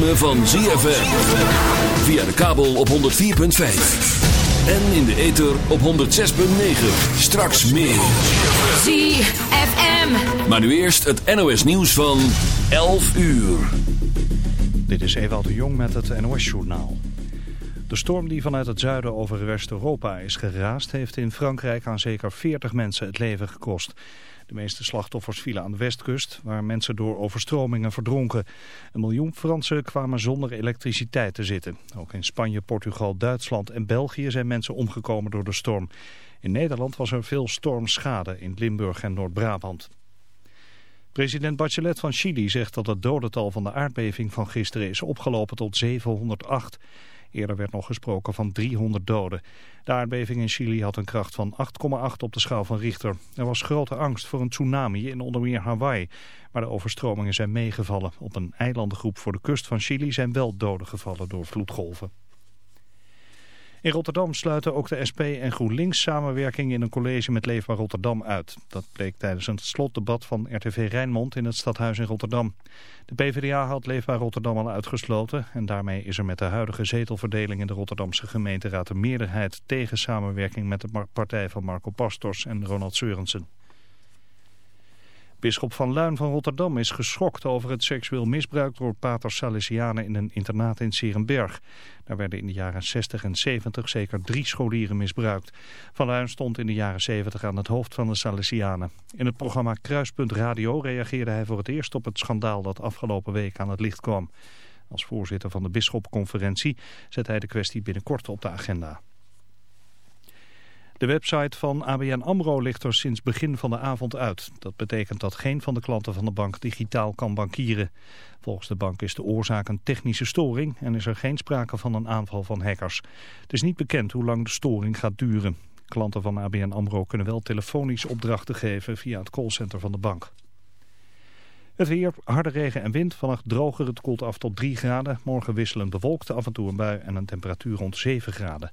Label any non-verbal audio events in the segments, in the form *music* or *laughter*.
ritme van ZFM. Via de kabel op 104.5. En in de ether op 106.9. Straks meer. ZFM. Maar nu eerst het NOS nieuws van 11 uur. Dit is Ewald de Jong met het NOS-journaal. De storm die vanuit het zuiden over West-Europa is geraast... heeft in Frankrijk aan zeker 40 mensen het leven gekost. De meeste slachtoffers vielen aan de westkust... waar mensen door overstromingen verdronken. Een miljoen Fransen kwamen zonder elektriciteit te zitten. Ook in Spanje, Portugal, Duitsland en België zijn mensen omgekomen door de storm. In Nederland was er veel stormschade in Limburg en Noord-Brabant. President Bachelet van Chili zegt dat het dodental van de aardbeving van gisteren is opgelopen tot 708. Eerder werd nog gesproken van 300 doden. De aardbeving in Chili had een kracht van 8,8 op de schaal van Richter. Er was grote angst voor een tsunami in onder meer Hawaii. Maar de overstromingen zijn meegevallen. Op een eilandengroep voor de kust van Chili zijn wel doden gevallen door vloedgolven. In Rotterdam sluiten ook de SP en GroenLinks samenwerking in een college met Leefbaar Rotterdam uit. Dat bleek tijdens een slotdebat van RTV Rijnmond in het stadhuis in Rotterdam. De PvdA had Leefbaar Rotterdam al uitgesloten en daarmee is er met de huidige zetelverdeling in de Rotterdamse gemeenteraad een meerderheid tegen samenwerking met de partij van Marco Pastors en Ronald Seurensen. Bisschop van Luin van Rotterdam is geschokt over het seksueel misbruik door paters Salesianen in een internaat in Serenberg. Daar werden in de jaren 60 en 70 zeker drie scholieren misbruikt. Van Luin stond in de jaren 70 aan het hoofd van de Salesianen. In het programma Kruispunt Radio reageerde hij voor het eerst op het schandaal dat afgelopen week aan het licht kwam. Als voorzitter van de bisschopconferentie zet hij de kwestie binnenkort op de agenda. De website van ABN AMRO ligt er sinds begin van de avond uit. Dat betekent dat geen van de klanten van de bank digitaal kan bankieren. Volgens de bank is de oorzaak een technische storing en is er geen sprake van een aanval van hackers. Het is niet bekend hoe lang de storing gaat duren. Klanten van ABN AMRO kunnen wel telefonisch opdrachten geven via het callcenter van de bank. Het weer, harde regen en wind, vannacht droger, het koelt af tot 3 graden. Morgen wisselend bewolkt, af en toe een bui en een temperatuur rond 7 graden.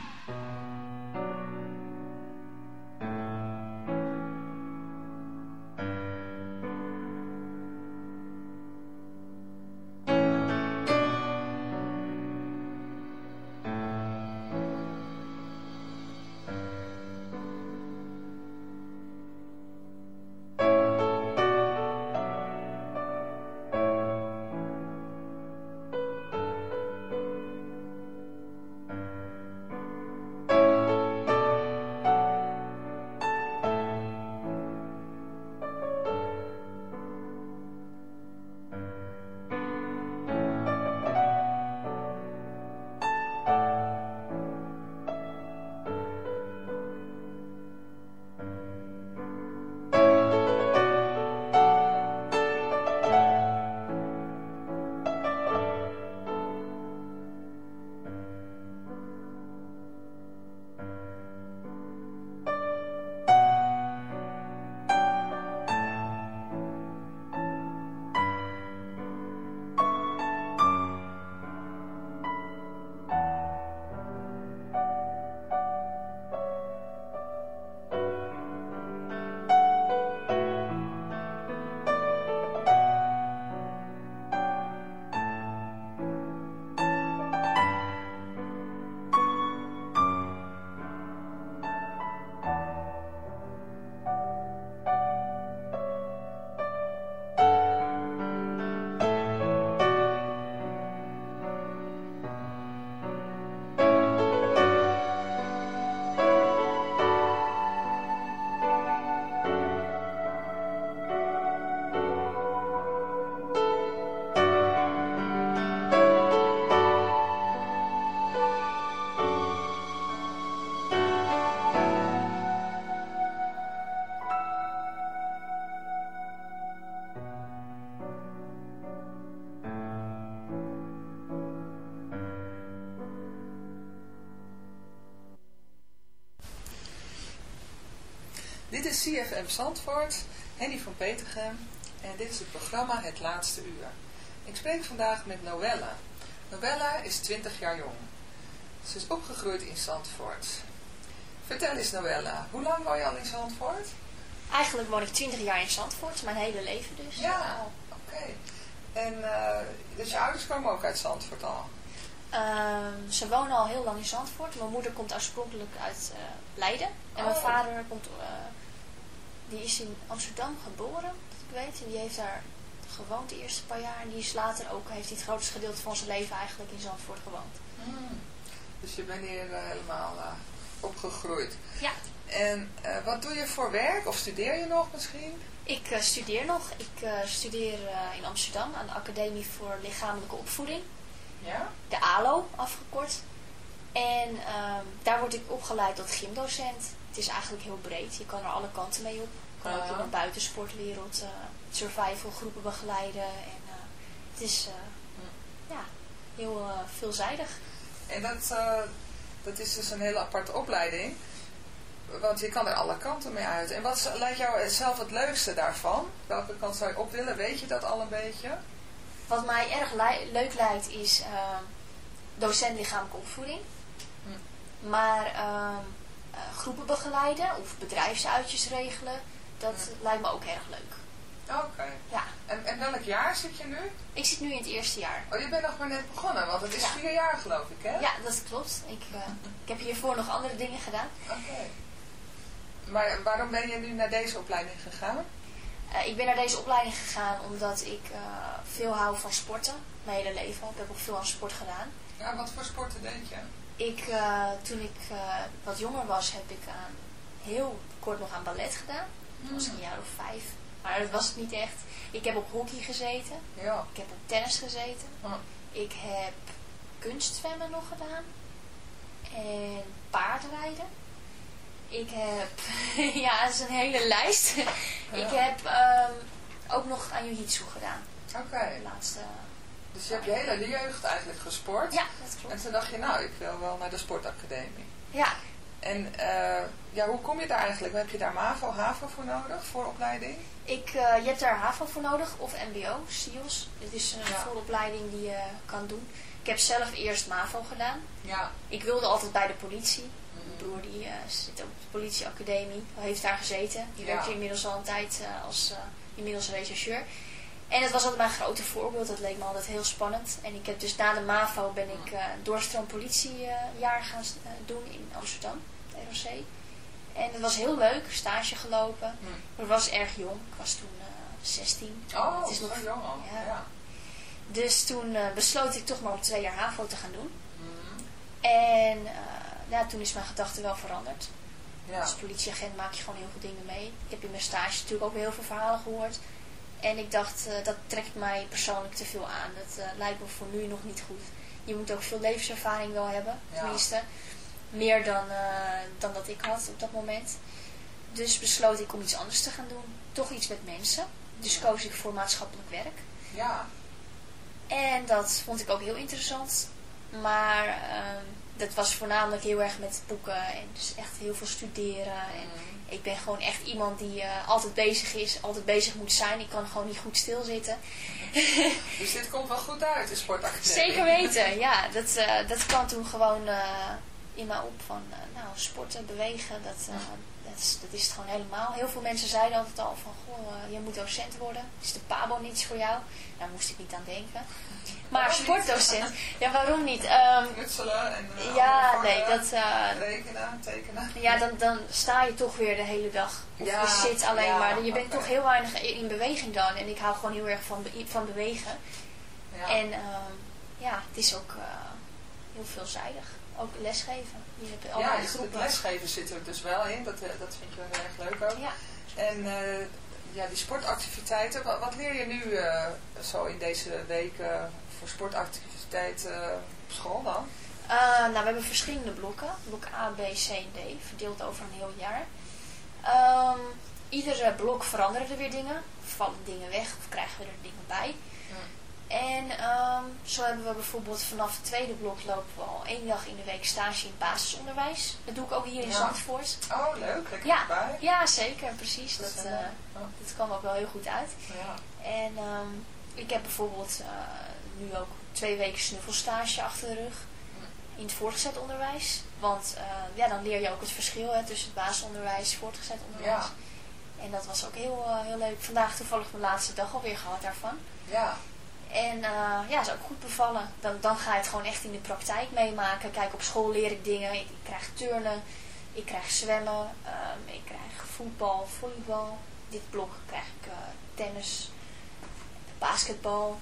CFM Zandvoort, Henny van Petergem en dit is het programma Het Laatste Uur. Ik spreek vandaag met Noelle. Novella is 20 jaar jong. Ze is opgegroeid in Zandvoort. Vertel eens Novella, hoe lang woon je al in Zandvoort? Eigenlijk woon ik 20 jaar in Zandvoort, mijn hele leven dus. Ja, oké. En uh, dus je ouders komen ook uit Zandvoort al? Ehm, ze wonen al heel lang in Zandvoort. Mijn moeder komt oorspronkelijk uit uh, Leiden. En mijn Oh. vader komt, eh, die is in Amsterdam geboren, dat ik weet. En die heeft daar gewoond de eerste paar jaar. En die is later ook, heeft hij het grootste gedeelte van zijn leven eigenlijk in Zandvoort gewoond. Hmm. Dus je bent hier eh, helemaal eh, opgegroeid. Ja, En eh, wat doe je voor werk? Of studeer je nog misschien? ik studeer nog. Ik studeer in Amsterdam aan de Academie voor Lichamelijke Opvoeding. Ja? de ALO afgekort. En ehm, daar word ik opgeleid tot gymdocent. Het is eigenlijk heel breed. Je kan er alle kanten mee op. Je kan ook in de buitensportwereld uh, survival groepen begeleiden. En uh, het is uh, ja, heel veelzijdig. En dat, dat is dus een hele aparte opleiding. Want je kan er alle kanten mee uit. En wat lijkt jou zelf het leukste daarvan? Welke kant zou je op willen? Weet je dat al een beetje? Wat mij erg leuk lijkt is uh, docent lichamelijke opvoeding. Hm. Maar uh, groepen begeleiden of bedrijfsuitjes regelen, dat lijkt me ook erg leuk. Oké. Okay. Ja. En, en welk jaar zit je nu? Ik zit nu in het eerste jaar. Oh, je bent nog maar net begonnen, want het is ja. vier jaar geloof ik, hè? Ja, dat klopt. Ik, uh, ik heb hiervoor nog andere dingen gedaan. Oké. Okay. Maar waarom ben je nu naar deze opleiding gegaan? Uh, ik ben naar deze opleiding gegaan omdat ik uh, veel hou van sporten. Mijn hele leven. Ik heb ook veel aan sport gedaan. Ja, wat voor sporten deed je? Ik, uh, toen ik wat jonger was, heb ik aan, heel kort nog aan ballet gedaan. Toen was ik een jaar of vijf. Maar dat was het niet echt. Ik heb op hockey gezeten. Ja. Ik heb op tennis gezeten. Oh. Ik heb kunstzwemmen nog gedaan. En paardrijden. Ik heb, *laughs* ja, dat is een hele lijst. Ja. Ik heb um, ook nog aan jiu-jitsu gedaan. Oké. Okay. De laatste. Dus je hebt je hele jeugd eigenlijk gesport. Ja, dat klopt. En toen dacht je, nou, ik wil wel naar de sportacademie. Ja. En uh, ja, hoe kom je daar eigenlijk? Heb je daar MAVO, HAVO voor nodig, voor opleiding? Ik, uh, je hebt daar HAVO voor nodig, of MBO, SIOS. Het is een ja. vooropleiding die je kan doen. Ik heb zelf eerst MAVO gedaan. Ja. Ik wilde altijd bij de politie. Mijn broer die, uh, zit op de politieacademie, heeft daar gezeten. Die ja. werkte inmiddels al een tijd als inmiddels rechercheur. En het was altijd mijn grote voorbeeld. Dat leek me altijd heel spannend. En ik heb dus na de MAVO ben ik uh, doorstroom politiejaar gaan doen in Amsterdam, de ROC. En het was heel leuk, stage gelopen. Maar ik was erg jong. Ik was toen 16. Oh, het is nog jong al. Ja. ja. Dus toen besloot ik toch maar om twee jaar HAVO te gaan doen. Mm. En ja, toen is mijn gedachte wel veranderd. Ja. Als politieagent maak je gewoon heel veel dingen mee. Ik heb in mijn stage natuurlijk ook heel veel verhalen gehoord. En ik dacht, uh, dat trekt mij persoonlijk te veel aan. Dat uh, lijkt me voor nu nog niet goed. Je moet ook veel levenservaring wel hebben, ja. tenminste. Meer dan, uh, dan dat ik had op dat moment. Dus besloot ik om iets anders te gaan doen. Toch iets met mensen. Dus ja. koos ik voor maatschappelijk werk. Ja. En dat vond ik ook heel interessant. Maar ehm, dat was voornamelijk heel erg met boeken en dus echt heel veel studeren. En mm. ik ben gewoon echt iemand die uh, altijd bezig is, altijd bezig moet zijn. Ik kan gewoon niet goed stilzitten. *laughs* dus dit komt wel goed uit, de sportacademie. Zeker weten, ja. Dat, uh, dat kwam toen gewoon uh, in mij op van, nou, sporten, bewegen, dat, dat, is, dat is het gewoon helemaal. Heel veel mensen zeiden altijd al van, goh, je moet docent worden. Is de PABO niets voor jou? Daar moest ik niet aan denken. Maar sportdocent, ja waarom niet? Um, en uh, Ja, nee, dat... Uh, rekenen, tekenen. Ja, dan, dan sta je toch weer de hele dag. Of ja, je zit alleen ja, maar. Je bent okay. toch heel weinig in beweging dan. En ik hou gewoon heel erg van, van bewegen. Ja. En um, ja, het is ook heel veelzijdig. Ook lesgeven. Hebt ja, dus het lesgeven zit er dus wel in. Dat, dat vind je wel heel erg leuk ook. Ja. En ja, die sportactiviteiten, wat, wat, leer je nu uh, zo in deze weken voor sportactiviteiten op school dan? Nou, we hebben verschillende blokken. Blok A, B, C en D, verdeeld over een heel jaar. Um, iedere blok veranderen er weer dingen. Vallen dingen weg of krijgen we er dingen bij. En um, zo hebben we bijvoorbeeld vanaf het tweede blok lopen we al één dag in de week stage in basisonderwijs. Dat doe ik ook hier in ja. Zandvoort. Oh, leuk. Lekker ja, erbij. ja, zeker. Precies. Dat, dat, uh, oh. dat kwam ook wel heel goed uit. Ja. En um, ik heb bijvoorbeeld uh, nu ook twee weken snuffelstage achter de rug in het voortgezet onderwijs. Want uh, ja, dan leer je ook het verschil hè, tussen het basisonderwijs en voortgezet onderwijs. Ja. En dat was ook heel, heel leuk. Vandaag toevallig mijn laatste dag alweer gehad daarvan. Ja. En uh, ja, is ook goed bevallen. Dan, dan ga je het gewoon echt in de praktijk meemaken. Kijk, op school leer ik dingen. Ik, ik krijg turnen, ik krijg zwemmen, um, ik krijg voetbal, volleybal. Dit blok krijg ik tennis, basketbal,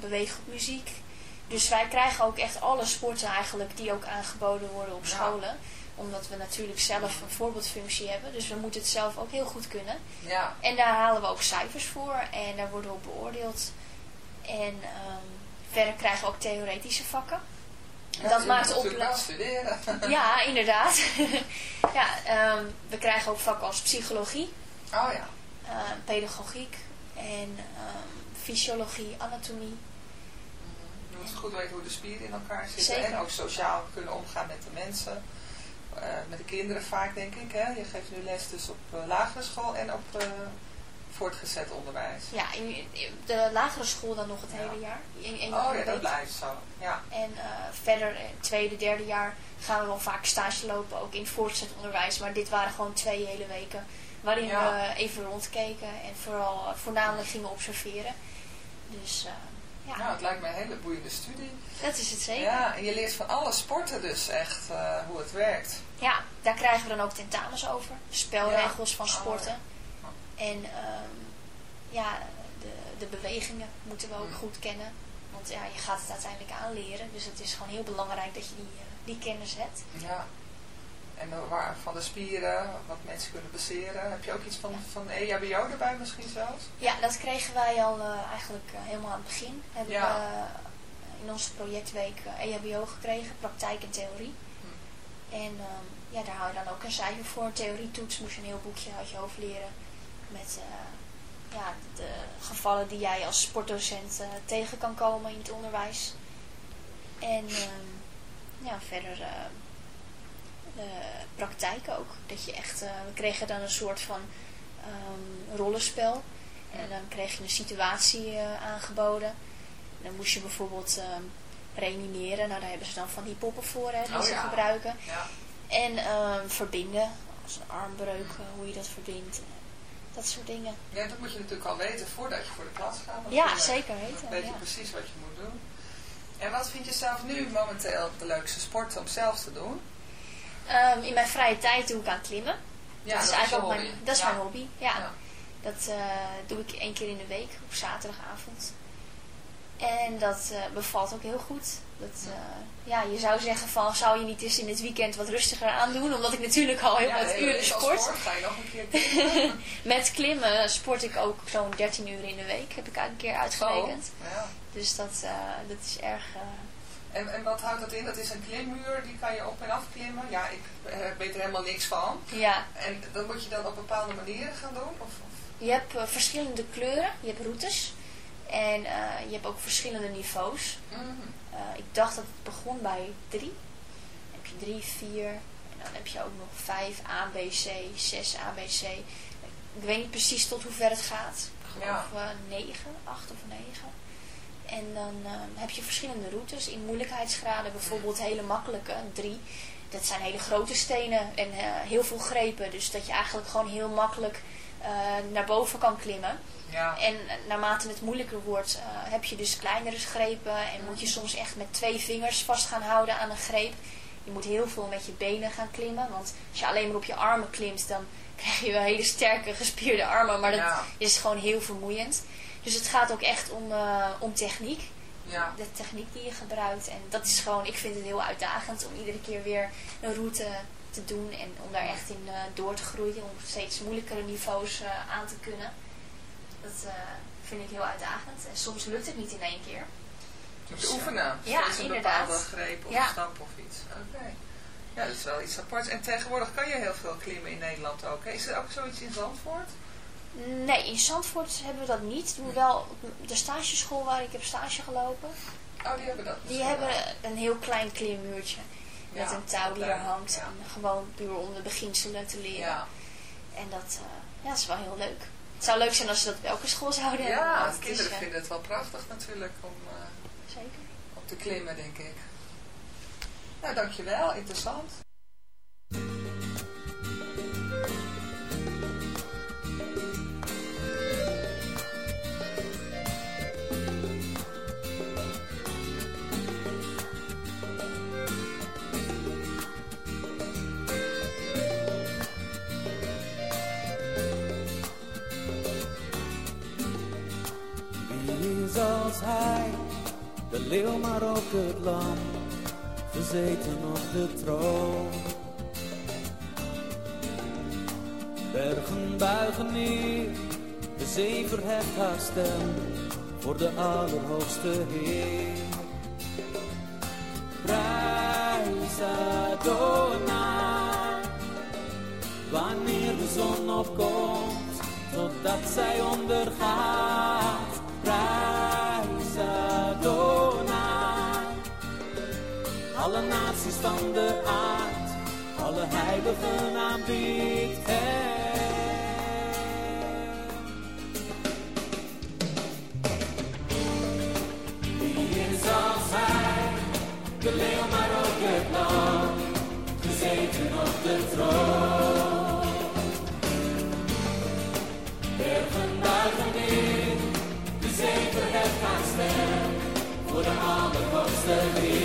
beweeggroep muziek. Dus wij krijgen ook echt alle sporten eigenlijk die ook aangeboden worden op scholen. Omdat we natuurlijk zelf een voorbeeldfunctie hebben. Dus we moeten het zelf ook heel goed kunnen. Ja. En daar halen we ook cijfers voor. En daar worden we op beoordeeld. En um, verder krijgen we ook theoretische vakken. Ja, dat maakt opleiding. studeren. *laughs* Ja, inderdaad. *laughs* ja, um, we krijgen ook vakken als psychologie. Oh ja. Uh, pedagogiek en um, fysiologie, anatomie moet goed weten hoe de spieren in elkaar zitten. En ook sociaal kunnen omgaan met de mensen. Uh, met de kinderen vaak, denk ik. Hè? Je geeft nu les dus op uh, lagere school en op uh, voortgezet onderwijs. Ja, in de lagere school dan nog het hele jaar. In, in oh ja, dat blijft zo. Ja. En verder, tweede, derde jaar gaan we wel vaak stage lopen, ook in het voortgezet onderwijs. Maar dit waren gewoon twee hele weken waarin ja. we even rondkeken en vooral voornamelijk gingen observeren. Dus... Ja. Nou, het lijkt me een hele boeiende studie. Dat is het zeker. Ja, en je leert van alle sporten dus echt uh, hoe het werkt. Ja, daar krijgen we dan ook tentamens over. Spelregels ja. van sporten. Oh, ja. En um, ja, de, de bewegingen moeten we ook mm. goed kennen. Want ja, je gaat het uiteindelijk aanleren. Dus het is gewoon heel belangrijk dat je die, uh, die kennis hebt. Ja. En waar, van de spieren, wat mensen kunnen baseren. Heb je ook iets van, van EHBO erbij misschien zelfs? Ja, dat kregen wij al uh, eigenlijk uh, helemaal aan het begin. Hebben ja. we uh, in onze projectweek EHBO gekregen, praktijk en theorie. Hm. En um, ja, daar hou je dan ook een cijfer voor. Theorietoets moest je een heel boekje uit je hoofd leren. Met ja, de gevallen die jij als sportdocent tegen kan komen in het onderwijs. En um, ja, verder uh, praktijk ook. Dat je echt, uh, we kregen dan een soort van um, rollenspel. En dan kreeg je een situatie uh, aangeboden. En dan moest je bijvoorbeeld um, reanimeren. Nou, daar hebben ze dan van die poppen voor, hè, die oh, ze ja. gebruiken. Ja. En um, verbinden, als een armbreuk, hoe je dat verbindt. Dat soort dingen. Ja, dat moet je natuurlijk al weten voordat je voor de klas gaat. Ja, zeker weten. Dan weet je ja. precies wat je moet doen. En wat vind je zelf nu momenteel de leukste sport om zelf te doen? Um, in mijn vrije tijd doe ik aan klimmen. Ja, dat is eigenlijk ook mijn, dat is ja. mijn hobby. Ja. ja. Dat uh, doe ik één keer in de week op zaterdagavond. En dat uh, bevalt ook heel goed. Dat, uh, ja, je zou zeggen van, zou je niet eens in het weekend wat rustiger aandoen? Omdat ik natuurlijk al heel ja, wat uren sport. sport. Ga je nog een keer *laughs* Met klimmen sport ik ook zo'n 13 uur in de week. Heb ik een keer uitgerekend. Oh, ja. Dus dat, dat is erg... En, en wat houdt dat in? Dat is een klimmuur, die kan je op en af klimmen. Ja, ik uh, weet er helemaal niks van. Ja. En dat moet je dan op bepaalde manieren gaan doen? Of, of? Je hebt uh, verschillende kleuren, je hebt routes. En uh, je hebt ook verschillende niveaus. Mm -hmm. ik dacht dat het begon bij drie. Dan heb je drie, vier. En dan heb je ook nog vijf A, B, C, zes A, B, C. Ik weet niet precies tot hoe ver het gaat. Ik geloof ja. negen, acht of negen. En dan uh, heb je verschillende routes in moeilijkheidsgraden. Bijvoorbeeld hele makkelijke, drie. Dat zijn hele grote stenen en uh, heel veel grepen. Dus dat je eigenlijk gewoon heel makkelijk uh, naar boven kan klimmen. Ja. En naarmate het moeilijker wordt, heb je dus kleinere grepen. En moet je soms echt met twee vingers vast gaan houden aan een greep. Je moet heel veel met je benen gaan klimmen. Want als je alleen maar op je armen klimt, dan *laughs* krijg je wel hele sterke gespierde armen. Maar dat ja. is gewoon heel vermoeiend. Dus het gaat ook echt om, uh, om techniek. Ja. De techniek die je gebruikt. En dat is gewoon, ik vind het heel uitdagend om iedere keer weer een route te doen. En om daar echt in uh, door te groeien. Om steeds moeilijkere niveaus uh, aan te kunnen. Dat vind ik heel uitdagend. En soms lukt het niet in één keer. Moet je oefenen. Ja, een inderdaad. bepaalde greep of ja. stap of iets. Oké. Okay. Ja, dat is wel iets aparts. En tegenwoordig kan je heel veel klimmen in Nederland ook. Hè? Is er ook zoiets in Zandvoort? Nee, in Zandvoort hebben we dat niet. Doen we wel op de stageschool waar ik heb stage gelopen. Oh, die hebben dat Die hebben een heel klein klimmuurtje. Met ja, een touw die er hangt. Ja. En gewoon puur om de beginselen te leren. Ja. En dat, uh, ja, dat is wel heel leuk. Het zou leuk zijn als ze dat op elke school zouden hebben. Ja, kinderen is, eh, vinden het wel prachtig natuurlijk om eh, Zeker. op te klimmen, denk ik. Nou, dankjewel. Interessant. Maar ook het lam, gezeten op de troon. Bergen buigen neer, de zee verheft haar stem voor de Allerhoogste Heer. Prijs Adonai, wanneer de zon opkomt, totdat zij ondergaat. Alle naties van de aard, alle heiligen aanbiedt hem. Wie is als hij, de leeuw maar ook het lam, gezeten op de troon. Bergen buigen neer, de zee verheft haar stem, voor de allerhoogste Heer.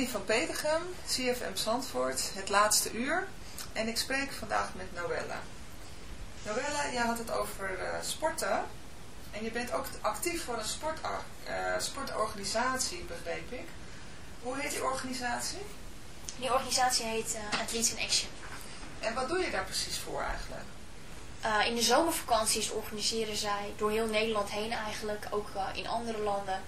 Henny van Petergem, CFM Zandvoort, het laatste uur. En ik spreek vandaag met Noella. Noella, jij had het over eh, sporten. En je bent ook actief voor een sport, eh, sportorganisatie, begreep ik. Hoe heet die organisatie? Die organisatie heet uh, Athletes in Action. En wat doe je daar precies voor eigenlijk? Uh, in de zomervakanties organiseren zij door heel Nederland heen eigenlijk, ook uh, in andere landen,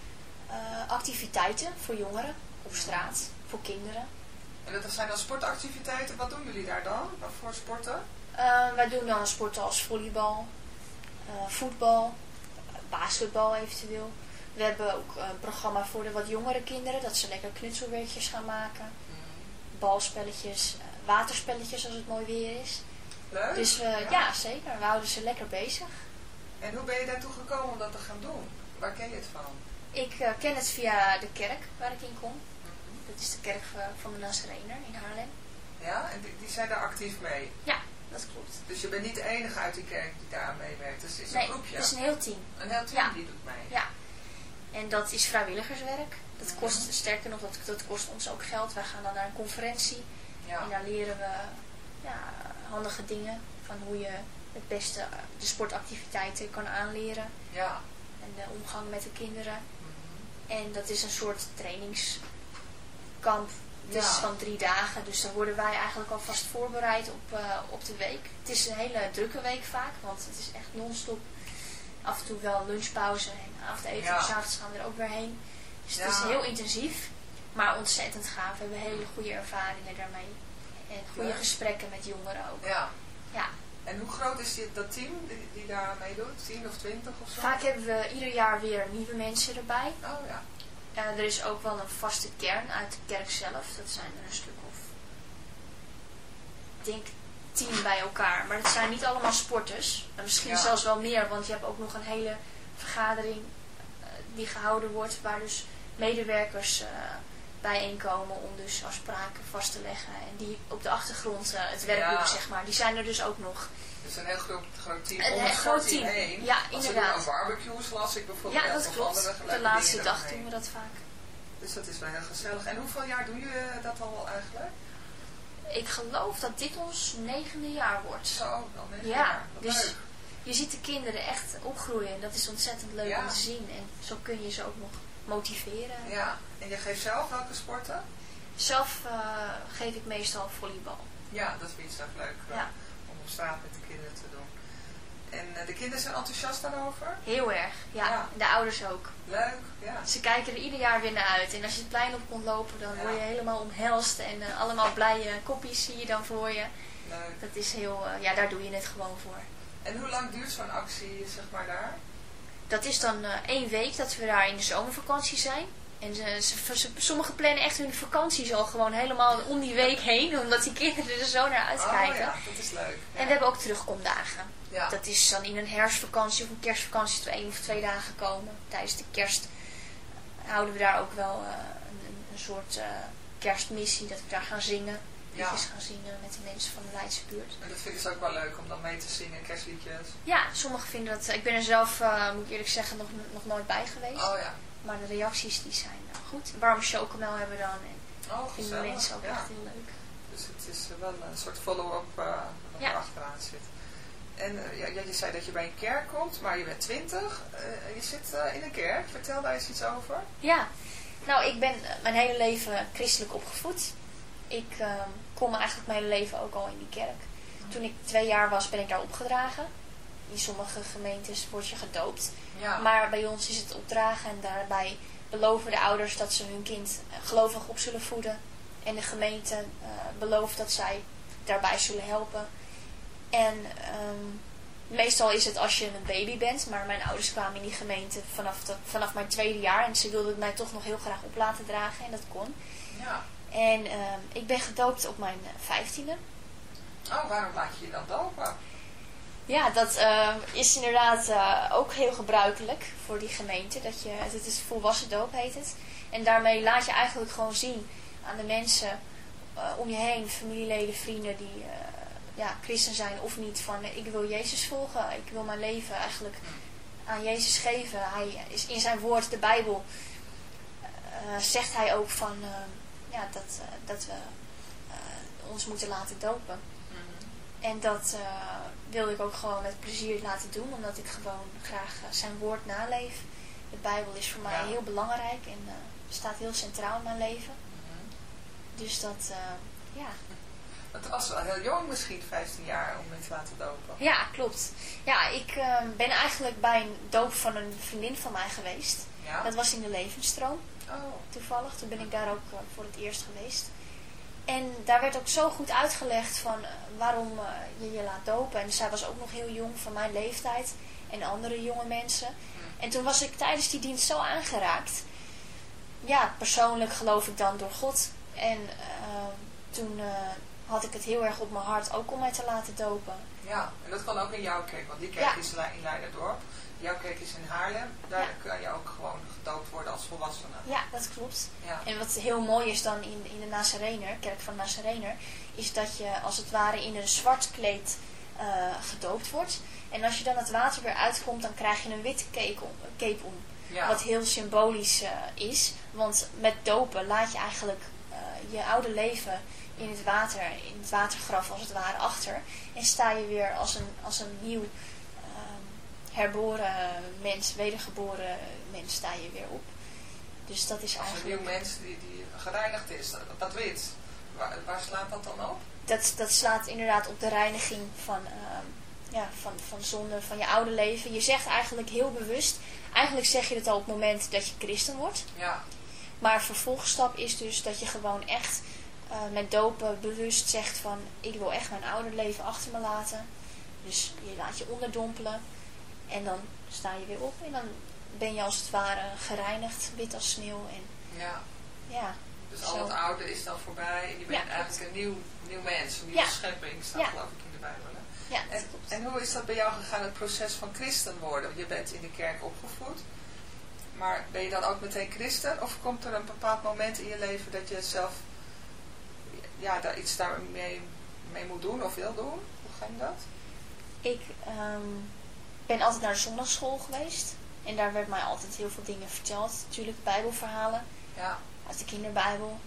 uh, activiteiten voor jongeren op straat, voor kinderen. En dat zijn dan sportactiviteiten. Wat doen jullie daar dan? Wat voor sporten? wij doen dan sporten als volleybal, voetbal, basketbal eventueel. We hebben ook een programma voor de wat jongere kinderen, dat ze lekker knutselwerkjes gaan maken. Balspelletjes, waterspelletjes als het mooi weer is. Leuk. Dus uh, ja. ja. zeker. We houden ze lekker bezig. En hoe ben je daartoe gekomen om dat te gaan doen? Waar ken je het van? Ik ken het via de kerk waar ik in kom. Is de kerk van de Nazarener in Haarlem. Ja, en die, die, zijn daar actief mee? Ja, dat klopt. Dus je bent niet de enige uit die kerk die daar meewerkt? Dus het is nee, een groepje? het is een heel team. Een heel team ja. die doet mee? Ja. En dat is vrijwilligerswerk. Dat kost, sterker nog, dat, dat kost ons ook geld. Wij gaan dan naar een conferentie. Ja. En daar leren we ja, handige dingen. Van hoe je het beste de sportactiviteiten kan aanleren. Ja. En de omgang met de kinderen. Mhm. En dat is een soort trainingskamp. Het is van drie dagen, dus daar worden wij eigenlijk alvast voorbereid op, eh, op de week. Het is een hele drukke week vaak, want het is echt non-stop. Af en toe wel lunchpauze en avondeten, Ja. en s'avonds gaan we er ook weer heen. Dus het Ja. is heel intensief, maar ontzettend gaaf. We hebben hele goede ervaringen daarmee. En goede gesprekken met jongeren ook. Ja. Ja. En hoe groot is dit, dat team die, die daar meedoet? 10 of 20 of zo? Vaak hebben we ieder jaar weer nieuwe mensen erbij. Oh ja. Ja, er is ook wel een vaste kern uit de kerk zelf. Dat zijn er een stuk of, ik denk tien bij elkaar. Maar dat zijn niet allemaal sporters. En misschien Ja. zelfs wel meer, want je hebt ook nog een hele vergadering eh, die gehouden wordt. Waar dus medewerkers eh, bijeenkomen om dus afspraken vast te leggen. En die op de achtergrond eh, het werk Ja. doen, zeg maar. Die zijn er dus ook nog. Dus een heel groot, groot team Een om heel het groot team. heen. Ja, Als inderdaad. er doen aan barbecues las ik bijvoorbeeld. Ja, dat klopt. De laatste dag doen we dat vaak. Dus dat is wel heel gezellig. En hoeveel jaar doen jullie dat al eigenlijk? Ik geloof dat dit ons negende jaar wordt. Zo, dan negen Ja, jaar. Wat dus leuk. je ziet de kinderen echt opgroeien. Dat is ontzettend leuk Ja. om te zien. En zo kun je ze ook nog motiveren. Ja, en je geeft zelf welke sporten? Zelf eh, geef ik meestal volleybal. Ja, dat vind je ook leuk eh, Ja. om op straat met de kinderen te doen. En eh, de kinderen zijn enthousiast daarover? Heel erg. Ja, Ja. En de ouders ook. Leuk, ja. Ze kijken er ieder jaar weer naar uit. En als je het plein op komt lopen, dan Ja. word je helemaal omhelst. En allemaal blije kopjes zie je dan voor je. Leuk. Dat is heel, ja, daar doe je het gewoon voor. En hoe lang duurt zo'n actie, zeg maar, daar? Dat is dan eh, één week dat we daar in de zomervakantie zijn. En ze, ze, ze- sommigen plannen echt hun vakanties al gewoon helemaal om die week heen. Omdat die kinderen er zo naar uitkijken. Oh ja, dat is leuk. Ja. En we hebben ook terugkomdagen. ja. Dat is dan in een herfstvakantie of een kerstvakantie één of twee dagen komen. Tijdens de kerst houden we daar ook wel eh, een, een soort eh, kerstmissie. Dat we daar gaan zingen. Ja. Liedjes gaan zingen met de mensen van de Leidse buurt. En dat vinden ze ook wel leuk om dan mee te zingen, kerstliedjes. Ja, sommigen vinden dat... Ik ben er zelf, eh, moet ik eerlijk zeggen, nog, nog nooit bij geweest. Oh ja. Maar de reacties die zijn eh, goed. Warme chocomel hebben we dan. En Oh, vinden de mensen ook ja. echt heel leuk. Dus het is eh, wel een soort follow-up uh, wat Ja. er achteraan zit. En eh, ja, je zei dat je bij een kerk komt, maar je bent twintig. Eh, je zit eh, in een kerk. Vertel daar eens iets over. Ja, nou ik ben eh, mijn hele leven christelijk opgevoed. Ik eh, kom eigenlijk mijn leven ook al in die kerk. Toen ik twee jaar was ben ik daar opgedragen. In sommige gemeentes word je gedoopt. Ja. Maar bij ons is het opdragen en daarbij beloven de ouders dat ze hun kind eh, gelovig op zullen voeden. En de gemeente eh, belooft dat zij daarbij zullen helpen. En ehm, meestal is het als je een baby bent, maar mijn ouders kwamen in die gemeente vanaf, de, vanaf mijn tweede jaar. En ze wilden mij toch nog heel graag op laten dragen en dat kon. ja. En ehm, ik ben gedoopt op mijn eh, vijftiende. Oh, waarom laat je je dan dopen? Ja, dat ehm, is inderdaad eh, ook heel gebruikelijk voor die gemeente. Dat je, het is volwassen doop heet het. En daarmee laat je eigenlijk gewoon zien aan de mensen eh, om je heen, familieleden, vrienden die ja, christen zijn of niet. Van ik wil Jezus volgen, ik wil mijn leven eigenlijk aan Jezus geven. Hij is in zijn woord, de Bijbel, zegt hij ook van eh, ja, dat, eh, dat we eh, ons moeten laten dopen. En dat eh, wil ik ook gewoon met plezier laten doen, omdat ik gewoon graag zijn woord naleef. De Bijbel is voor mij Ja. heel belangrijk en staat heel centraal in mijn leven. Dus dat, ja. Het was wel heel jong misschien, 15 jaar, om je te laten dopen. ja, klopt. Ja, ik eh, ben eigenlijk bij een doop van een vriendin van mij geweest. Ja? Dat was in de levensstroom, Oh, toevallig. Toen ben ik daar ook eh, voor het eerst geweest. En daar werd ook zo goed uitgelegd van eh, waarom eh, je je laat dopen. En zij was ook nog heel jong, van mijn leeftijd. En andere jonge mensen. En toen was ik tijdens die dienst zo aangeraakt. Ja, persoonlijk geloof ik dan door God. En toen had ik het heel erg op mijn hart ook om mij te laten dopen. ja. En dat kan ook in jouw kerk, want die kerk Ja. is in Leiderdorp. Jouw kerk is in Haarlem. Daar Ja. kan je ook gewoon gedoopt worden als volwassene. Ja, dat klopt. Ja. En wat heel mooi is dan in, in de Nazarener, kerk van Nazarener, is dat je als het ware in een zwart kleed eh, gedoopt wordt. En als je dan het water weer uitkomt, dan krijg je een witte cape om. Cape om Ja. Wat heel symbolisch eh, is. Want met dopen laat je eigenlijk eh, je oude leven in het water, in het watergraf als het ware achter. En sta je weer als een, als een nieuw herboren mens, wedergeboren mens, sta je weer op. Dus dat is Als een eigenlijk... nieuw mens die, die gereinigd is, dat, dat wit. Waar, waar slaat dat dan op? dat, dat slaat inderdaad op de reiniging van, ehm, ja, van, van zonde, van je oude leven. Je zegt eigenlijk heel bewust, eigenlijk zeg je het al op het moment dat je christen wordt. Ja, Maar vervolgstap is dus dat je gewoon echt eh, met dopen bewust zegt van ik wil echt mijn oude leven achter me laten. Dus je laat je onderdompelen en dan sta je weer op en dan ben je als het ware gereinigd, wit als sneeuw. En ja. ja, Dus al het oude is dan voorbij en je bent Ja, eigenlijk een nieuw, nieuw mens, een nieuwe Ja. schepping, staat geloof ik in de Bijbel. hè? ja En, en hoe is dat bij jou gegaan, het proces van christen worden? Je bent in de kerk opgevoed, maar ben je dan ook meteen christen? Of komt er een bepaald moment in je leven dat je zelf ja, daar iets daarmee mee moet doen of wil doen? Hoe ging dat? Ik ehm, ben altijd naar de zondagschool geweest. En daar werd mij altijd heel veel dingen verteld. Natuurlijk bijbelverhalen Ja, uit de kinderbijbel.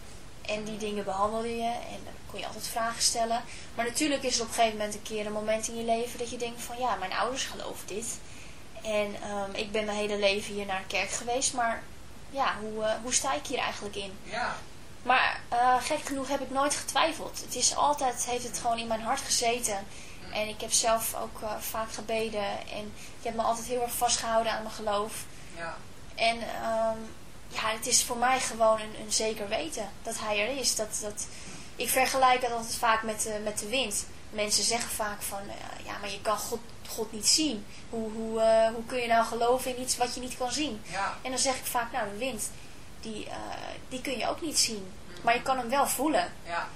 En die dingen behandelde je. En dan kon je altijd vragen stellen. Maar natuurlijk is er op een gegeven moment een keer een moment in je leven dat je denkt van ja, mijn ouders geloven dit. En ehm, ik ben mijn hele leven hier naar kerk geweest. Maar ja, hoe, eh, hoe sta ik hier eigenlijk in? ja, Maar eh, gek genoeg heb ik nooit getwijfeld. Het is altijd, heeft het gewoon in mijn hart gezeten. En ik heb zelf ook eh, vaak gebeden. En ik heb me altijd heel erg vastgehouden aan mijn geloof. ja, En ehm, ja, het is voor mij gewoon een, een zeker weten dat hij er is. Dat, dat, ik vergelijk het altijd vaak met, de met de wind. Mensen zeggen vaak van, eh, ja, maar je kan God, God niet zien. Hoe, hoe, eh, hoe kun je nou geloven in iets wat je niet kan zien? ja, En dan zeg ik vaak, nou, de wind, die, eh, die kun je ook niet zien. Maar je kan hem wel voelen. ja,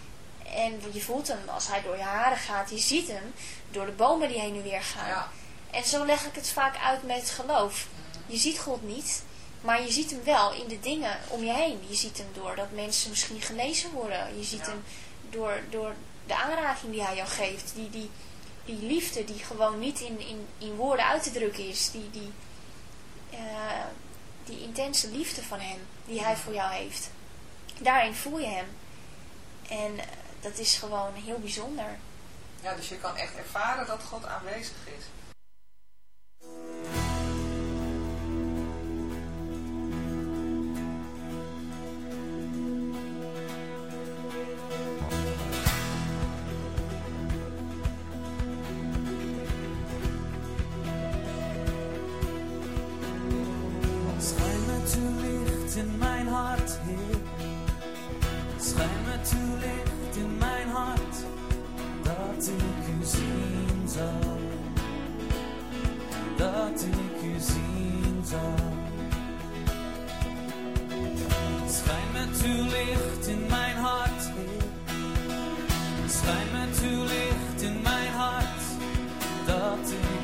En je voelt hem als hij door je haren gaat. Je ziet hem door de bomen die heen en weer gaan. ja, En zo leg ik het vaak uit met geloof. Je ziet God niet, maar je ziet hem wel in de dingen om je heen. Je ziet hem doordat mensen misschien genezen worden. Je ziet Ja. hem door, door de aanraking die hij jou geeft. Die, die, die liefde die gewoon niet in, in, in woorden uit te drukken is. Die, die, eh, die intense liefde van hem die hij voor jou heeft. Daarin voel je hem. En dat is gewoon heel bijzonder. ja, dus je kan echt ervaren dat God aanwezig is. Schijn met uw licht in mijn hart, dat ik u zien zal. Dat ik u zien zal. Schijn met uw licht in mijn hart. Schijn met uw licht in mijn hart, dat ik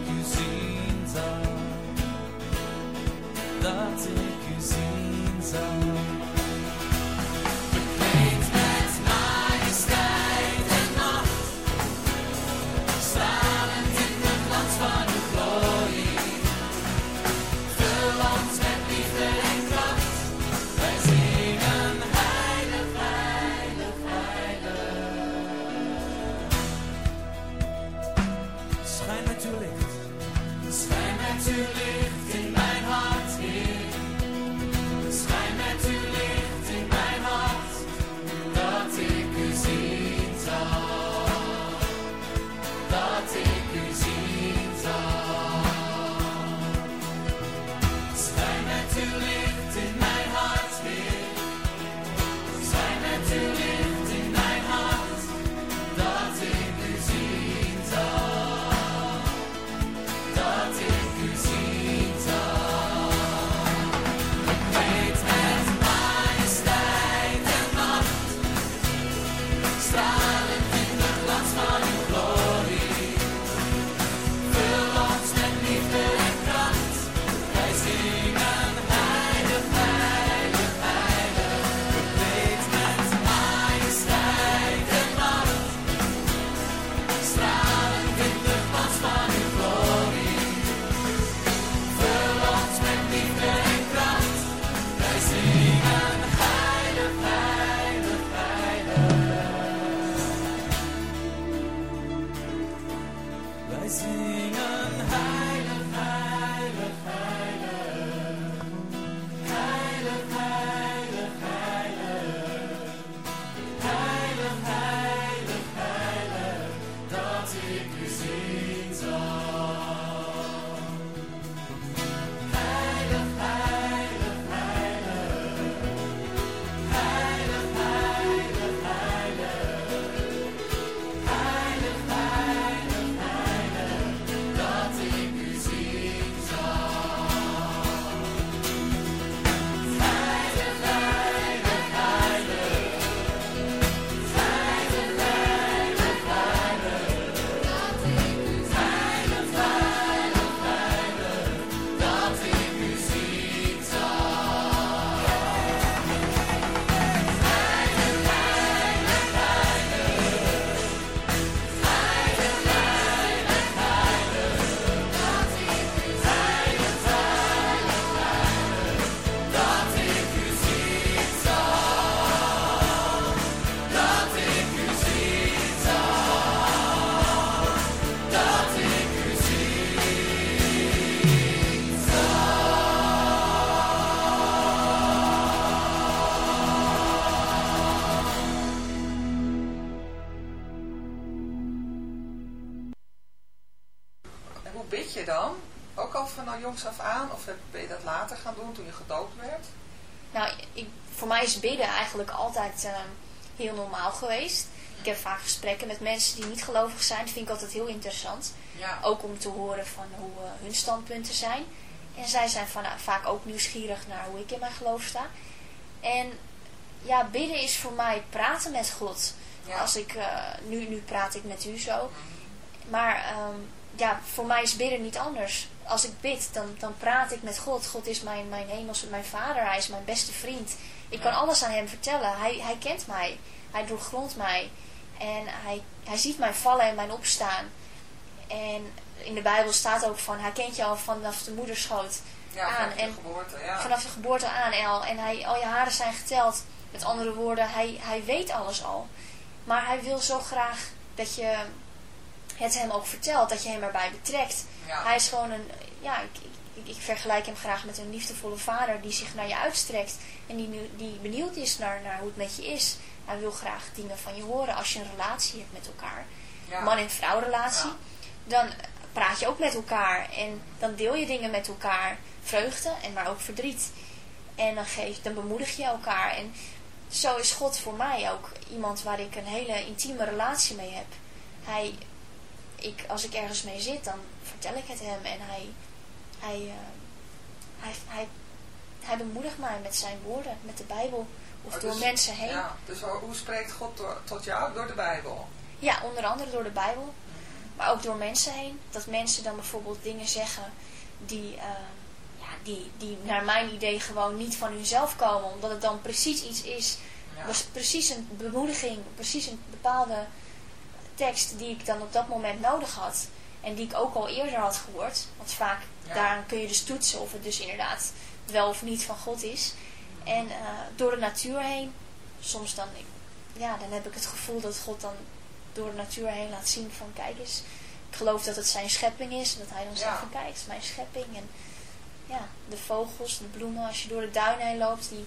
jongs af aan? Of ben je dat later gaan doen toen je gedoopt werd? Nou, ik, voor mij is bidden eigenlijk altijd uh, heel normaal geweest. Ik heb vaak gesprekken met mensen die niet gelovig zijn. Dat vind ik altijd heel interessant. Ja. Ook om te horen van hoe uh, hun standpunten zijn. En zij zijn van, vaak ook nieuwsgierig naar hoe ik in mijn geloof sta. En ja, bidden is voor mij praten met God. Ja. Als ik, uh, nu, nu praat ik met u zo. Maar um, ja, voor mij is bidden niet anders. Als ik bid, dan, dan praat ik met God. God is mijn, mijn hemelse, mijn vader. Hij is mijn beste vriend. Ik kan alles aan hem vertellen. Hij, hij kent mij. Hij doorgrondt mij. En hij, hij ziet mij vallen en mijn opstaan. En in de Bijbel staat ook van, hij kent je al vanaf de moederschoot ja, aan. Vanaf de geboorte, ja. Vanaf de geboorte aan al. En hij, al je haren zijn geteld. Met andere woorden, hij, hij weet alles al. Maar hij wil zo graag dat je het hem ook vertelt, dat je hem erbij betrekt. Ja. Hij is gewoon een, ja, ik, ik, ik, vergelijk hem graag met een liefdevolle vader die zich naar je uitstrekt. En die, die benieuwd is naar, naar hoe het met je is. Hij wil graag dingen van je horen als je een relatie hebt met elkaar. Ja. Man- en vrouwrelatie. Ja. Dan praat je ook met elkaar. En dan deel je dingen met elkaar. Vreugde en maar ook verdriet. En dan, geef, dan bemoedig je elkaar. En zo is God voor mij ook iemand waar ik een hele intieme relatie mee heb. Hij, ik, als ik ergens mee zit, dan vertel ik het hem. En hij, hij, uh, hij, hij, hij bemoedigt mij met zijn woorden, met de Bijbel. Of oh, door dus, mensen heen. Ja, dus hoe spreekt God door, tot jou? Door de Bijbel? Ja, onder andere door de Bijbel. Maar ook door mensen heen. Dat mensen dan bijvoorbeeld dingen zeggen die, uh, ja, die, die naar mijn idee gewoon niet van hunzelf komen. Omdat het dan precies iets is. Ja. precies een bemoediging. Precies een bepaalde tekst die ik dan op dat moment nodig had. En die ik ook al eerder had gehoord. Want vaak Ja. daaraan kun je dus toetsen of het dus inderdaad wel of niet van God is. En uh, door de natuur heen. Soms dan, ja, dan heb ik het gevoel dat God dan door de natuur heen laat zien van kijk eens. Ik geloof dat het zijn schepping is. En dat hij dan zegt Ja. van kijk, het is mijn schepping. En ja, de vogels, de bloemen. Als je door de duinen heen loopt, die,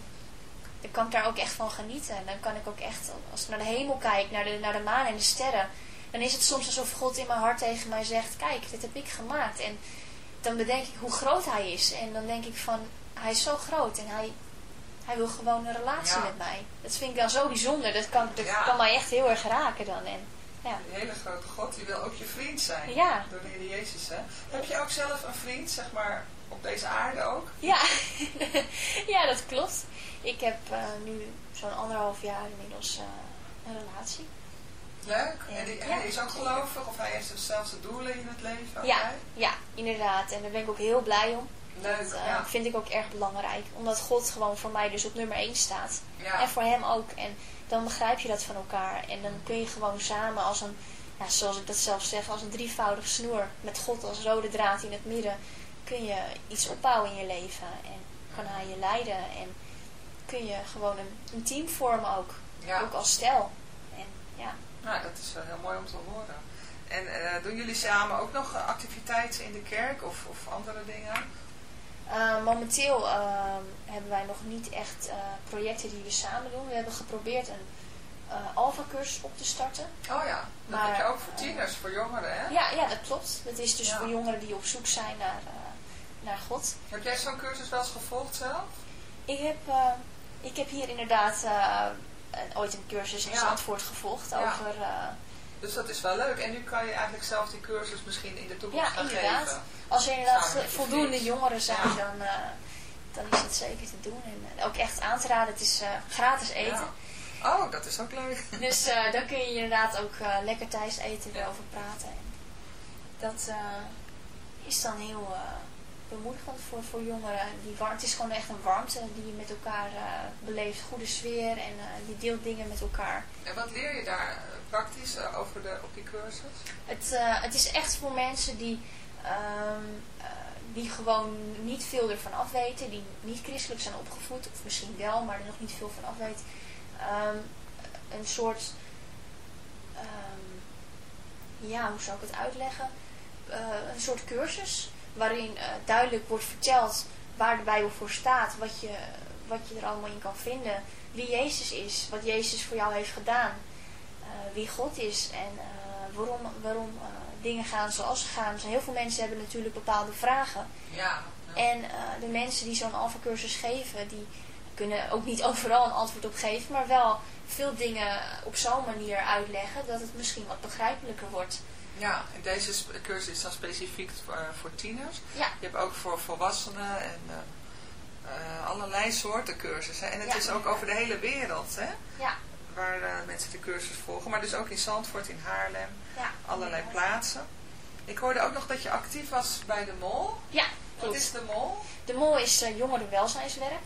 dan kan ik daar ook echt van genieten. En dan kan ik ook echt, als ik naar de hemel kijk, naar de, naar de maan en de sterren. Dan is het soms alsof God in mijn hart tegen mij zegt, kijk, dit heb ik gemaakt. En dan bedenk ik hoe groot hij is. En dan denk ik van, hij is zo groot en hij, hij wil gewoon een relatie Ja. met mij. Dat vind ik dan zo bijzonder. Dat kan, dat Ja. kan mij echt heel erg raken dan. En, ja. Hele grote God, die wil ook je vriend zijn. Ja. Door de Heer Jezus, hè. Heb je ook zelf een vriend, zeg maar, op deze aarde ook? Ja. *laughs* ja, dat klopt. Ik heb uh, nu zo'n anderhalf jaar inmiddels uh, een relatie. Leuk. En die, Ja. hij is ook gelovig of hij heeft dezelfde doelen in het leven? Ja, ja, inderdaad. En daar ben ik ook heel blij om. Leuk, Dat ja. vind ik ook erg belangrijk. Omdat God gewoon voor mij dus op nummer 1 staat. ja. En voor hem ook. En dan begrijp je dat van elkaar. En dan kun je gewoon samen als een, ja, zoals ik dat zelf zeg, als een drievoudig snoer. Met God als rode draad in het midden. Kun je iets opbouwen in je leven. En kan hij je leiden. En kun je gewoon een, een team vormen ook. Ja. Ook als stel. En ja. Nou, dat is wel heel mooi om te horen. En uh, doen jullie samen ook nog activiteiten in de kerk of, of andere dingen? Uh, momenteel uh, hebben wij nog niet echt uh, projecten die we samen doen. We hebben geprobeerd een alfa-cursus op te starten. Oh ja, dat Maar, heb je ook voor tieners, voor jongeren, hè? Ja, ja, dat klopt. Dat is dus Ja. voor jongeren die op zoek zijn naar, naar God. Heb jij zo'n cursus wel eens gevolgd zelf? Ik heb, uh, ik heb hier inderdaad uh, een, ooit een cursus in Ja. Zandvoort gevolgd Ja. over... Uh, Dus dat is wel leuk. En nu kan je eigenlijk zelf die cursus misschien in de toekomst ja, gaan inderdaad. geven. Als er inderdaad voldoende jongeren zijn, Ja. dan, dan is het zeker te doen. En ook echt aan te raden. Het is gratis eten. Ja. Oh, dat is ook leuk. *laughs* Dus uh, dan kun je inderdaad ook uh, lekker thuis eten erover praten. En dat uh, is dan heel bemoedigend voor, voor jongeren. Die war het is gewoon echt een warmte die je met elkaar uh, beleeft. Goede sfeer en uh, je deelt dingen met elkaar. En wat leer je daar uh, praktisch uh, over de, op die cursus? Het, het is echt voor mensen die, uh, die gewoon niet veel ervan afweten. Die niet christelijk zijn opgevoed. Of misschien wel, maar er nog niet veel van afweten. Um, een soort, um, ja, hoe zou ik het uitleggen? Een soort cursus waarin uh, duidelijk wordt verteld waar de Bijbel voor staat, wat je, wat je er allemaal in kan vinden, wie Jezus is, wat Jezus voor jou heeft gedaan, uh, wie God is en waarom, waarom dingen gaan zoals ze gaan. Dus heel veel mensen hebben natuurlijk bepaalde vragen. Ja. En de mensen die zo'n alfa-cursus geven, die kunnen ook niet *laughs* overal een antwoord op geven, maar wel veel dingen op zo'n manier uitleggen dat het misschien wat begrijpelijker wordt. Ja, en deze cursus is dan specifiek voor, uh, voor tieners. Ja. Je hebt ook voor volwassenen en uh, allerlei soorten cursussen. En het Ja. is ook over de hele wereld, hè? Ja, Waar eh, mensen de cursus volgen. Maar dus ook in Zandvoort, in Haarlem, ja. allerlei plaatsen. Ik hoorde ook nog dat je actief was bij de MOL. Ja, Wat is de MOL? De MOL is uh, jongerenwelzijnswerk.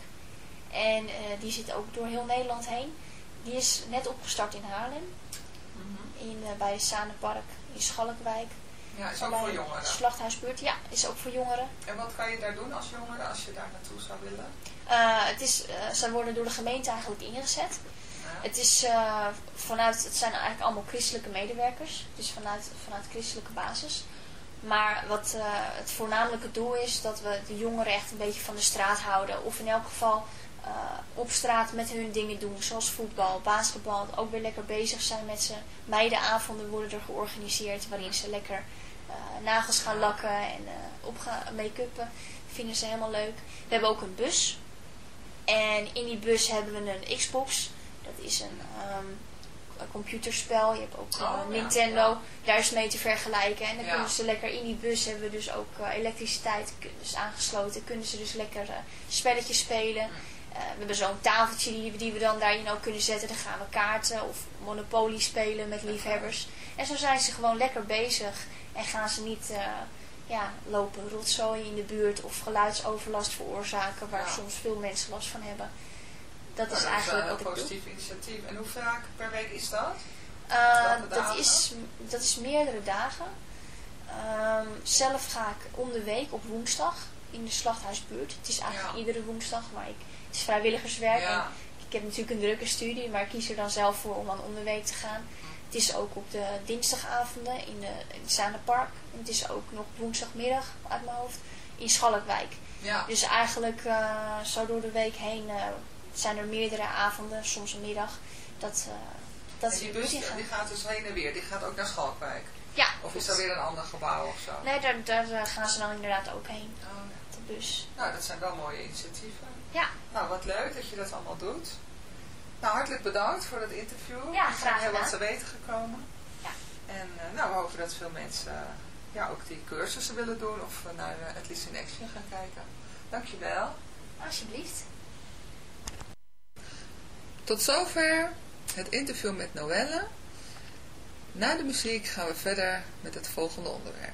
En eh, die zit ook door heel Nederland heen. Die is net opgestart in Haarlem. In, eh, bij het Sanenpark in Schalkwijk. Ja, is ook voor jongeren. Slachthuisbuurt. Ja, is ook voor jongeren. En wat kan je daar doen als jongere, als je daar naartoe zou willen? Eh, het is, zij worden door de gemeente eigenlijk ingezet. Ja. Het, is, eh, vanuit, het zijn eigenlijk allemaal christelijke medewerkers. Dus vanuit, vanuit christelijke basis. Maar wat het voornamelijke doel is, dat we de jongeren echt een beetje van de straat houden. Of in elk geval eh, op straat met hun dingen doen. Zoals voetbal, basketbal. Ook weer lekker bezig zijn met ze. Meidenavonden worden er georganiseerd. Waarin ze lekker eh, nagels gaan lakken en eh, op gaan make-uppen. Vinden ze helemaal leuk. We hebben ook een bus. En in die bus hebben we een Xbox. Dat is een, ehm, een computerspel. Je hebt ook Oh, Nintendo. ja. Daar is mee te vergelijken. En dan Ja. kunnen ze lekker in die bus hebben we dus ook elektriciteit dus aangesloten. Kunnen ze dus lekker spelletjes spelen. Eh, we hebben zo'n tafeltje die, die we dan daarin ook kunnen zetten. Dan gaan we kaarten of Monopoly spelen met liefhebbers. En zo zijn ze gewoon lekker bezig. En gaan ze niet eh, ja, lopen rotzooien in de buurt of geluidsoverlast veroorzaken. Waar Ja. soms veel mensen last van hebben. Dat is eigenlijk wat een ik doe. positief initiatief. En hoe vaak per week is dat? Uh, dat, is, dat is meerdere dagen. Ehm, zelf ga ik om de week op woensdag in de slachthuisbuurt. Het is eigenlijk Ja. iedere woensdag, maar ik, het is vrijwilligerswerk. Ja. En ik heb natuurlijk een drukke studie, maar ik kies er dan zelf voor om dan om de week te gaan. Het is ook op de dinsdagavonden in, de, in het Zaanderpark. En het is ook nog woensdagmiddag uit mijn hoofd in Schalkwijk. Ja. Dus eigenlijk eh, zo door de week heen eh, zijn er meerdere avonden, soms een middag, dat, eh dat en die bus die gaat dus heen en weer. Die gaat ook naar Schalkwijk. Ja, Of is dat weer een ander gebouw of zo? Nee, daar, daar gaan ze dan inderdaad ook heen, Oh, de bus. Nou, dat zijn wel mooie initiatieven. Ja, Nou, wat leuk dat je dat allemaal doet. Nou, hartelijk bedankt voor het interview. Ja, We zijn graag heel wat gedaan. te weten gekomen. Ja. En eh, nou, we hopen dat veel mensen eh, ja, ook die cursussen willen doen of naar eh, het Listen in Action gaan kijken. Dankjewel. alsjeblieft. Tot zover het interview met Noelle. Na de muziek gaan we verder met het volgende onderwerp.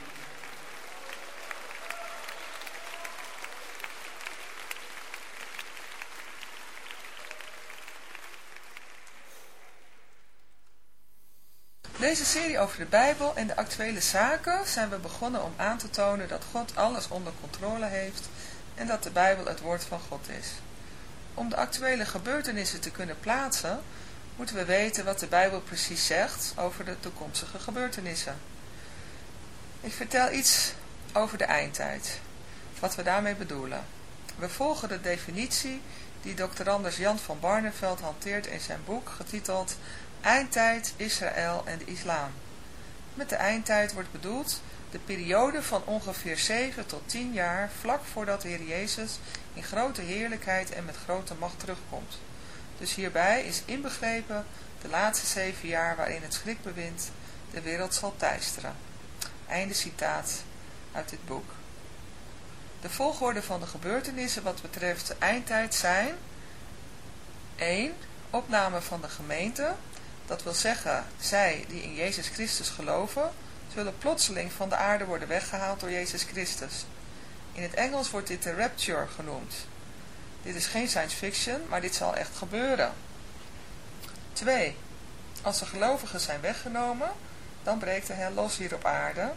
Deze serie over de Bijbel en de actuele zaken zijn we begonnen om aan te tonen dat God alles onder controle heeft en dat de Bijbel het woord van God is. Om de actuele gebeurtenissen te kunnen plaatsen, moeten we weten wat de Bijbel precies zegt over de toekomstige gebeurtenissen. Ik vertel iets over de eindtijd, wat we daarmee bedoelen. We volgen de definitie die Dr. Anders Jan van Barneveld hanteert in zijn boek getiteld Eindtijd, Israël en de islam. Met de eindtijd wordt bedoeld de periode van ongeveer 7 tot 10 jaar vlak voordat de Heer Jezus in grote heerlijkheid en met grote macht terugkomt. Dus hierbij is inbegrepen de laatste zeven jaar waarin het schrikbewind de wereld zal teisteren. Einde citaat uit dit boek. De volgorde van de gebeurtenissen wat betreft de eindtijd zijn 1. Opname van de gemeente, dat wil zeggen, zij die in Jezus Christus geloven, zullen plotseling van de aarde worden weggehaald door Jezus Christus. In het Engels wordt dit de rapture genoemd. Dit is geen science fiction, maar dit zal echt gebeuren. 2. Als de gelovigen zijn weggenomen, dan breekt de hel los hier op aarde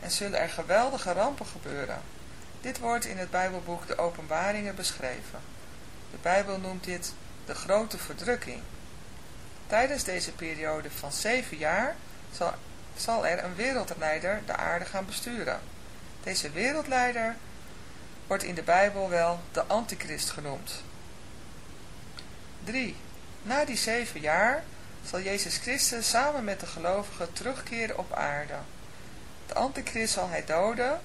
en zullen er geweldige rampen gebeuren. Dit wordt in het Bijbelboek de Openbaringen beschreven. De Bijbel noemt dit de grote verdrukking. Tijdens deze periode van zeven jaar zal, zal er een wereldleider de aarde gaan besturen. Deze wereldleider wordt in de Bijbel wel de antichrist genoemd. 3. Na die zeven jaar zal Jezus Christus samen met de gelovigen terugkeren op aarde. De antichrist zal hij doden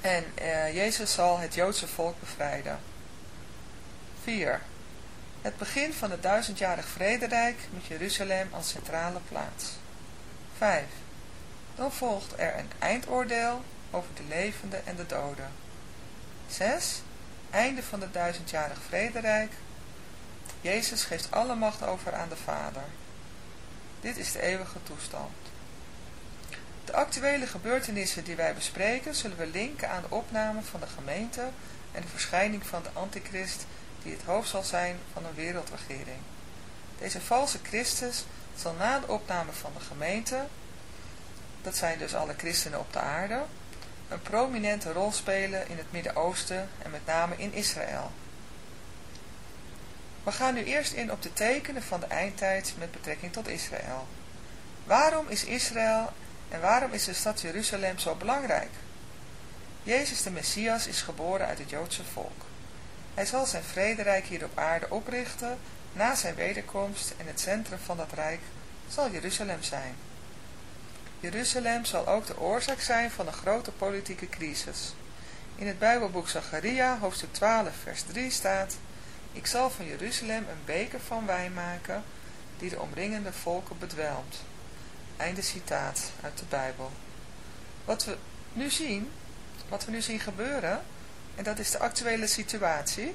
en uh, Jezus zal het Joodse volk bevrijden. 4. Het begin van het duizendjarig vrederijk met Jeruzalem als centrale plaats. 5. Dan volgt er een eindoordeel over de levenden en de doden. 6. Einde van het duizendjarig vrederijk. Jezus geeft alle macht over aan de Vader. Dit is de eeuwige toestand. De actuele gebeurtenissen die wij bespreken zullen we linken aan de opname van de gemeente en de verschijning van de antichrist die het hoofd zal zijn van een wereldregering. Deze valse Christus zal na de opname van de gemeente, dat zijn dus alle christenen op de aarde, een prominente rol spelen in het Midden-Oosten en met name in Israël. We gaan nu eerst in op de tekenen van de eindtijd met betrekking tot Israël. Waarom is Israël en waarom is de stad Jeruzalem zo belangrijk? Jezus de Messias is geboren uit het Joodse volk. Hij zal zijn vrederijk hier op aarde oprichten na zijn wederkomst en het centrum van dat rijk zal Jeruzalem zijn. Jeruzalem zal ook de oorzaak zijn van een grote politieke crisis. In het Bijbelboek Zacharia, hoofdstuk 12, vers 3 staat, Ik zal van Jeruzalem een beker van wijn maken, die de omringende volken bedwelmt. Einde citaat uit de Bijbel. Wat we nu zien, wat we nu zien gebeuren, en dat is de actuele situatie,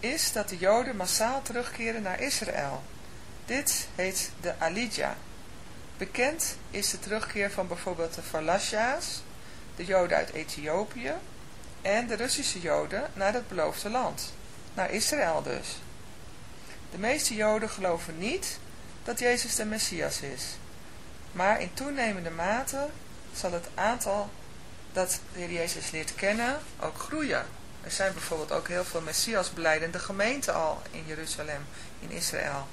is dat de Joden massaal terugkeren naar Israël. Dit heet de Alidja. Bekend is de terugkeer van bijvoorbeeld de Falasha's, de Joden uit Ethiopië, en de Russische Joden naar het beloofde land, naar Israël dus. De meeste Joden geloven niet dat Jezus de Messias is, maar in toenemende mate zal het aantal dat de Heer Jezus leert kennen ook groeien. Er zijn bijvoorbeeld ook heel veel Messias beleidende gemeenten al in Jeruzalem, in Israël.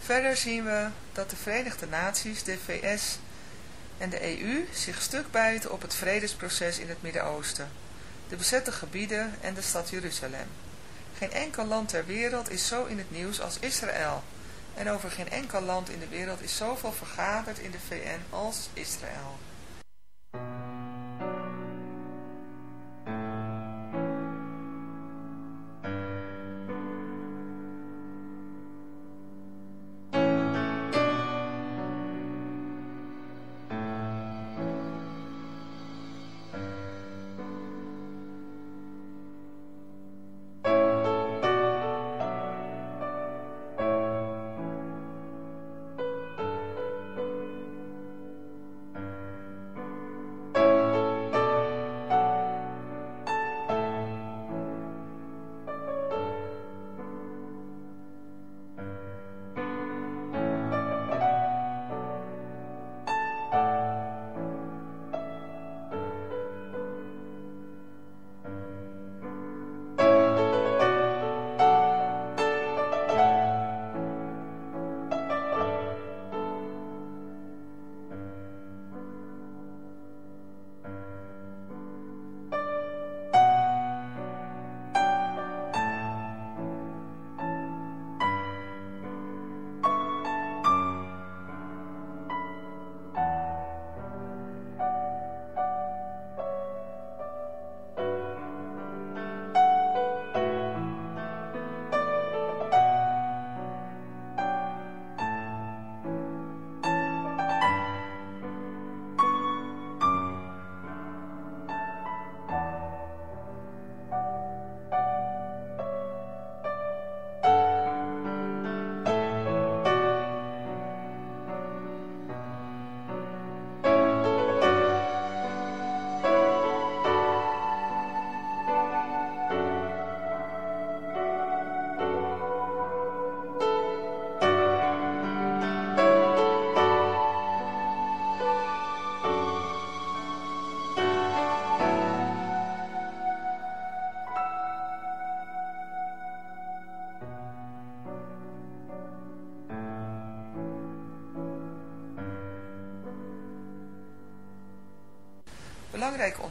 Verder zien we dat de Verenigde Naties, de VS en de EU zich stuk bijten op het vredesproces in het Midden-Oosten, de bezette gebieden en de stad Jeruzalem. Geen enkel land ter wereld is zo in het nieuws als Israël. En over geen enkel land in de wereld is zoveel vergaderd in de VN als Israël.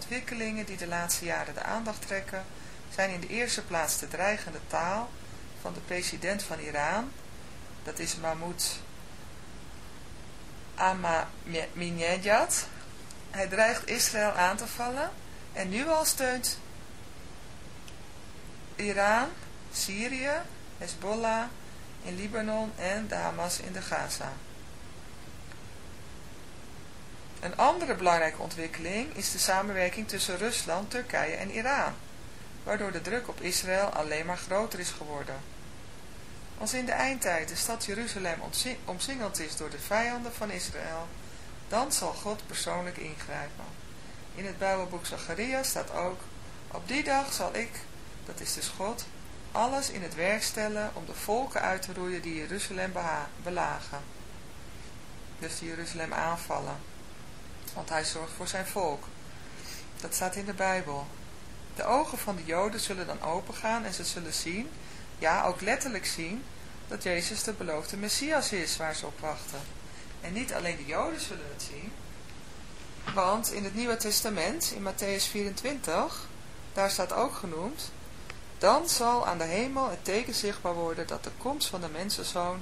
Ontwikkelingen die de laatste jaren de aandacht trekken zijn in de eerste plaats de dreigende taal van de president van Iran, dat is Mahmoud Ahmadinejad. Hij dreigt Israël aan te vallen en nu al steunt Iran, Syrië, Hezbollah in Libanon en de Hamas in de Gaza. Een andere belangrijke ontwikkeling is de samenwerking tussen Rusland, Turkije en Iran, waardoor de druk op Israël alleen maar groter is geworden. Als in de eindtijd de stad Jeruzalem omsingeld is door de vijanden van Israël, dan zal God persoonlijk ingrijpen. In het Bijbelboek Zacharia staat ook, op die dag zal ik, dat is dus God, alles in het werk stellen om de volken uit te roeien die Jeruzalem belagen. Dus die Jeruzalem aanvallen. Want hij zorgt voor zijn volk. Dat staat in de Bijbel. De ogen van de Joden zullen dan opengaan en ze zullen zien, ja ook letterlijk zien, dat Jezus de beloofde Messias is waar ze op wachten. En niet alleen de Joden zullen het zien, want in het Nieuwe Testament, in Matthäus 24, daar staat ook genoemd, dan zal aan de hemel het teken zichtbaar worden dat de komst van de mensenzoon,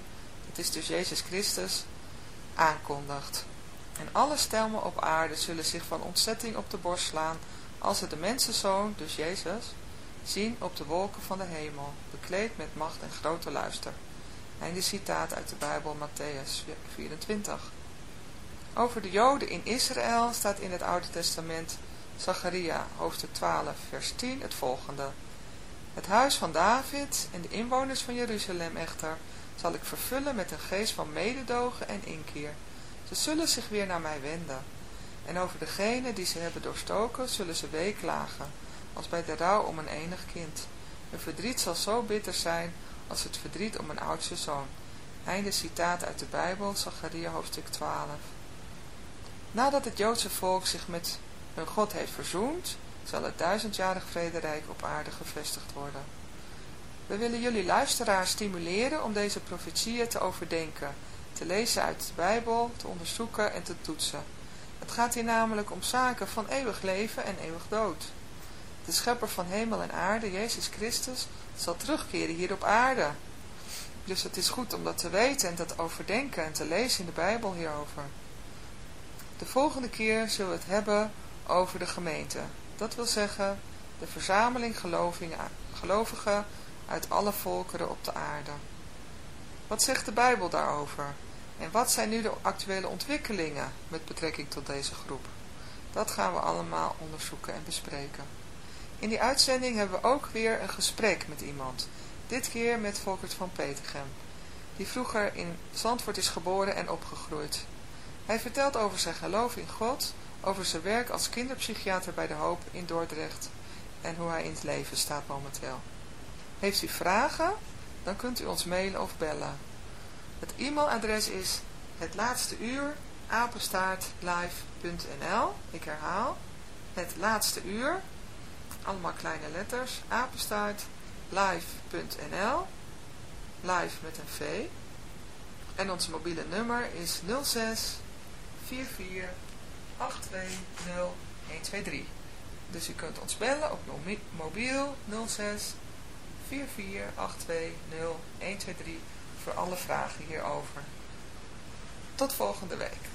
dat is dus Jezus Christus, aankondigt. En alle stemmen op aarde zullen zich van ontzetting op de borst slaan, als ze de mensenzoon, dus Jezus, zien op de wolken van de hemel, bekleed met macht en grote luister. Einde citaat uit de Bijbel, Matthäus 24. Over de Joden in Israël staat in het Oude Testament, Zacharia, hoofdstuk 12, vers 10, het volgende. Het huis van David en de inwoners van Jeruzalem echter zal ik vervullen met een geest van mededogen en inkeer. Ze zullen zich weer naar mij wenden. En over degene die ze hebben doorstoken zullen ze weeklagen, als bij de rouw om een enig kind. Hun verdriet zal zo bitter zijn als het verdriet om een oudste zoon. Einde citaat uit de Bijbel, Zacharia hoofdstuk 12. Nadat het Joodse volk zich met hun God heeft verzoend, zal het duizendjarig vrederijk op aarde gevestigd worden. We willen jullie luisteraars stimuleren om deze profetieën te overdenken, te lezen uit de Bijbel, te onderzoeken en te toetsen. Het gaat hier namelijk om zaken van eeuwig leven en eeuwig dood. De schepper van hemel en aarde, Jezus Christus, zal terugkeren hier op aarde. Dus het is goed om dat te weten en dat overdenken en te lezen in de Bijbel hierover. De volgende keer zullen we het hebben over de gemeente. Dat wil zeggen, de verzameling gelovigen uit alle volkeren op de aarde. Wat zegt de Bijbel daarover? En wat zijn nu de actuele ontwikkelingen met betrekking tot deze groep? Dat gaan we allemaal onderzoeken en bespreken. In die uitzending hebben we ook weer een gesprek met iemand. Dit keer met Volkert van Petergem, die vroeger in Zandvoort is geboren en opgegroeid. Hij vertelt over zijn geloof in God, over zijn werk als kinderpsychiater bij De Hoop in Dordrecht en hoe hij in het leven staat momenteel. Heeft u vragen? Dan kunt u ons mailen of bellen. Het e-mailadres is het laatste uur apenstaartlive.nl Ik herhaal, het laatste uur, allemaal kleine letters, apenstaart live.nl live met een V. En ons mobiele nummer is 06 44 820 123 dus u kunt ons bellen op mobiel 06 44 820 123 voor alle vragen hierover. Tot volgende week.